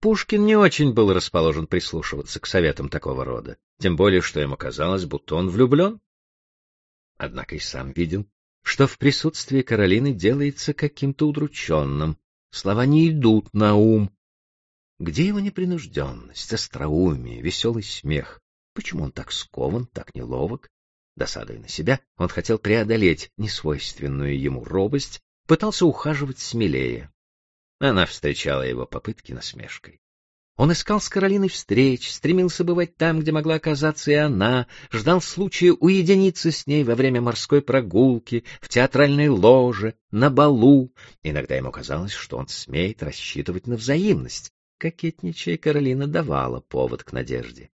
Пушкин не очень был расположен прислушиваться к советам такого рода, тем более, что ему казалось, будто он влюблен. Однако и сам видел, что в присутствии Каролины делается каким-то удрученным, слова не идут на ум. Где его непринужденность, остроумие, веселый смех? Почему он так скован, так неловок? Досадуя на себя, он хотел преодолеть несвойственную ему робость, пытался ухаживать смелее. Она встречала его попытки насмешкой. Он искал с Каролиной встреч, стремился бывать там, где могла оказаться и она, ждал случая уединиться с ней во время морской прогулки, в театральной ложе, на балу. Иногда ему казалось, что он смеет рассчитывать на взаимность. Кокетничая Каролина давала повод к надежде.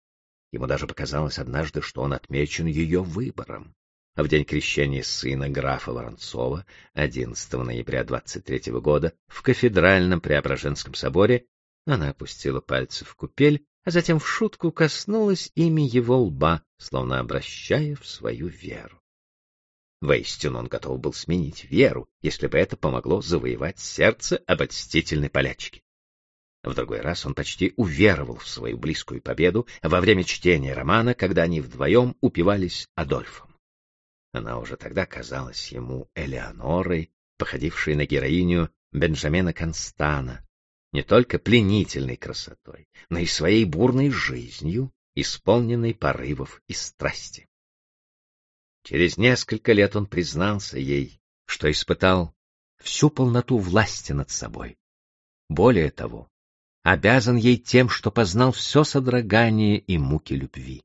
Ему даже показалось однажды, что он отмечен ее выбором в день крещения сына графа Воронцова 11 ноября 23 года в кафедральном Преображенском соборе она опустила пальцы в купель, а затем в шутку коснулась ими его лба, словно обращая в свою веру. Воистину он готов был сменить веру, если бы это помогло завоевать сердце обольстительной полячки. В другой раз он почти уверовал в свою близкую победу во время чтения романа, когда они вдвоем упивались Адольфом. Она уже тогда казалась ему Элеонорой, походившей на героиню Бенджамина Констана, не только пленительной красотой, но и своей бурной жизнью, исполненной порывов и страсти. Через несколько лет он признался ей, что испытал всю полноту власти над собой. Более того, обязан ей тем, что познал все содрогание и муки любви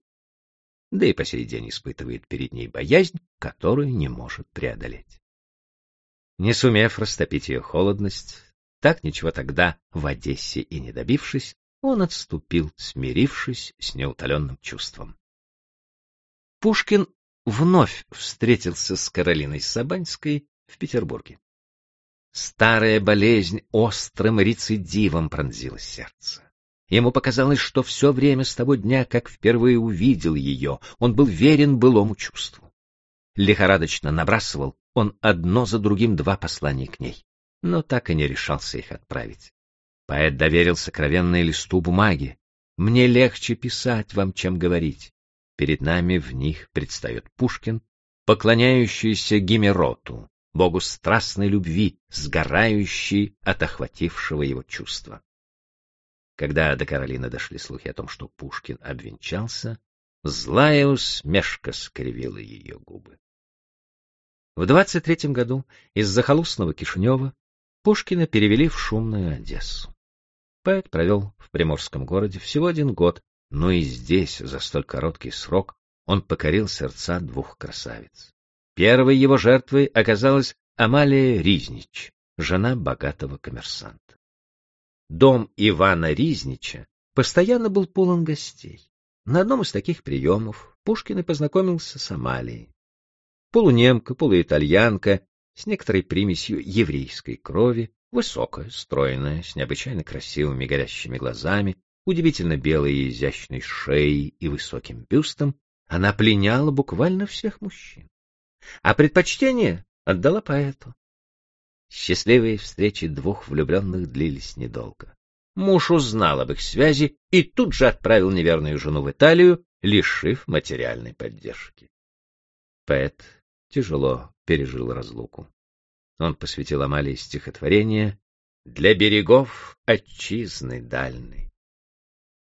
да и по сей день испытывает перед ней боязнь, которую не может преодолеть. Не сумев растопить ее холодность, так ничего тогда в Одессе и не добившись, он отступил, смирившись с неутоленным чувством. Пушкин вновь встретился с Каролиной Сабанской в Петербурге. Старая болезнь острым рецидивом пронзила сердце. Ему показалось, что все время с того дня, как впервые увидел ее, он был верен былому чувству. Лихорадочно набрасывал он одно за другим два послания к ней, но так и не решался их отправить. Поэт доверил сокровенной листу бумаги. «Мне легче писать вам, чем говорить». Перед нами в них предстает Пушкин, поклоняющийся Гимероту, богу страстной любви, сгорающий от охватившего его чувства. Когда до Каролины дошли слухи о том, что Пушкин обвенчался, злая усмешка скривила ее губы. В 23-м году из захолустного Кишинева Пушкина перевели в шумную Одессу. Поэт провел в приморском городе всего один год, но и здесь, за столь короткий срок, он покорил сердца двух красавиц. Первой его жертвой оказалась Амалия Ризнич, жена богатого коммерсанта. Дом Ивана Ризнича постоянно был полон гостей. На одном из таких приемов Пушкин и познакомился с Амалией. Полунемка, полуитальянка, с некоторой примесью еврейской крови, высокая, стройная, с необычайно красивыми горящими глазами, удивительно белой и изящной шеей и высоким бюстом, она пленяла буквально всех мужчин. А предпочтение отдала поэту. Счастливые встречи двух влюбленных длились недолго. Муж узнал об их связи и тут же отправил неверную жену в Италию, лишив материальной поддержки. Поэт тяжело пережил разлуку. Он посвятил Амалии стихотворение «Для берегов отчизны дальной».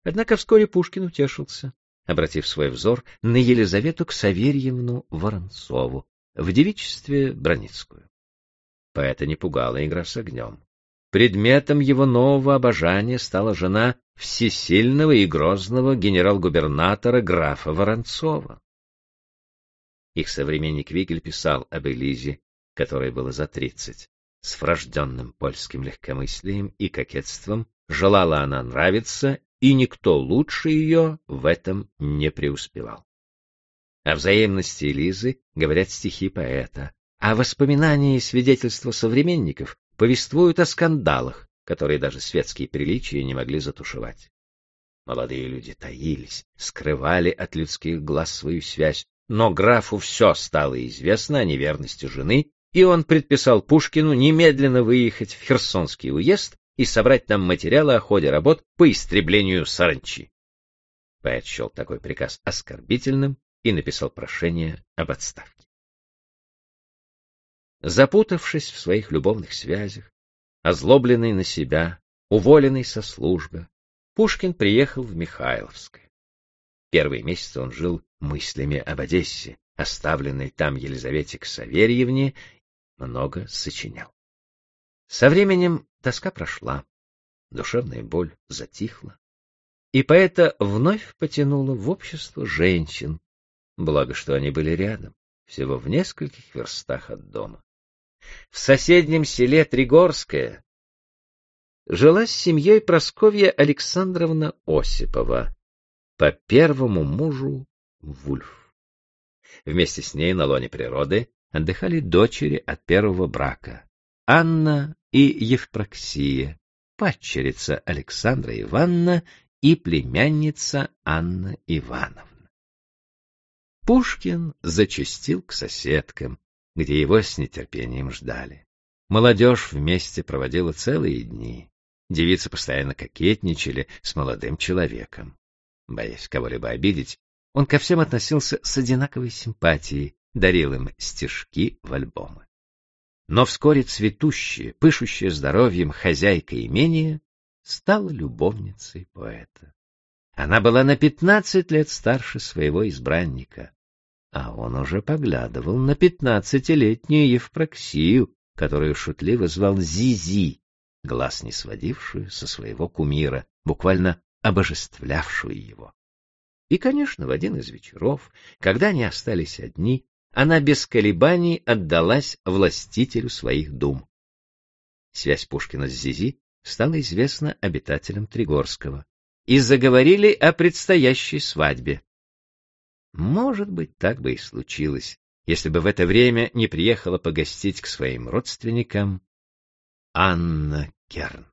Однако вскоре Пушкин утешился, обратив свой взор на Елизавету Ксаверьевну Воронцову в девичестве Броницкую. Поэта не пугала игра с огнем. Предметом его нового обожания стала жена всесильного и грозного генерал-губернатора графа Воронцова. Их современник Вигель писал об Элизе, которой было за тридцать. С врожденным польским легкомыслием и кокетством желала она нравиться, и никто лучше ее в этом не преуспевал. О взаимности Элизы говорят стихи поэта, а воспоминания и свидетельства современников повествуют о скандалах, которые даже светские приличия не могли затушевать. Молодые люди таились, скрывали от людских глаз свою связь, но графу все стало известно о неверности жены, и он предписал Пушкину немедленно выехать в Херсонский уезд и собрать нам материалы о ходе работ по истреблению саранчи. Поэт счел такой приказ оскорбительным и написал прошение об отставке. Запутавшись в своих любовных связях, озлобленный на себя, уволенный со службы, Пушкин приехал в Михайловское. Первые месяцы он жил мыслями об Одессе, оставленной там Елизавете Ксаверьевне, много сочинял. Со временем тоска прошла, душевная боль затихла, и поэта вновь потянуло в общество женщин, благо что они были рядом, всего в нескольких верстах от дома. В соседнем селе Тригорское жила с семьей Просковья Александровна Осипова, по первому мужу Вульф. Вместе с ней на лоне природы отдыхали дочери от первого брака Анна и Евпроксия, падчерица Александра Ивановна и племянница Анна Ивановна. Пушкин зачастил к соседкам, где его с нетерпением ждали. Молодежь вместе проводила целые дни. Девицы постоянно кокетничали с молодым человеком. Боясь кого-либо обидеть, он ко всем относился с одинаковой симпатией, дарил им стишки в альбомы. Но вскоре цветущая, пышущая здоровьем хозяйка имения стала любовницей поэта. Она была на пятнадцать лет старше своего избранника, а он уже поглядывал на пятнадцатилетнюю Евпроксию, которую шутливо звал Зизи, глаз не сводившую со своего кумира, буквально обожествлявшую его. И, конечно, в один из вечеров, когда они остались одни, она без колебаний отдалась властителю своих дум. Связь Пушкина с Зизи стала известна обитателям Тригорского, и заговорили о предстоящей свадьбе. Может быть, так бы и случилось, если бы в это время не приехала погостить к своим родственникам Анна Керн.